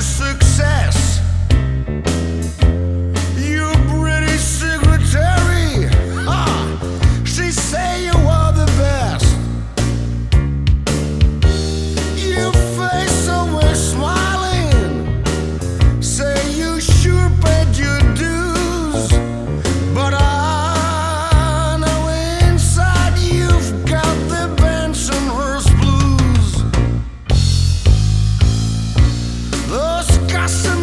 success. Those custom-made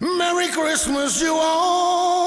Merry Christmas, you all.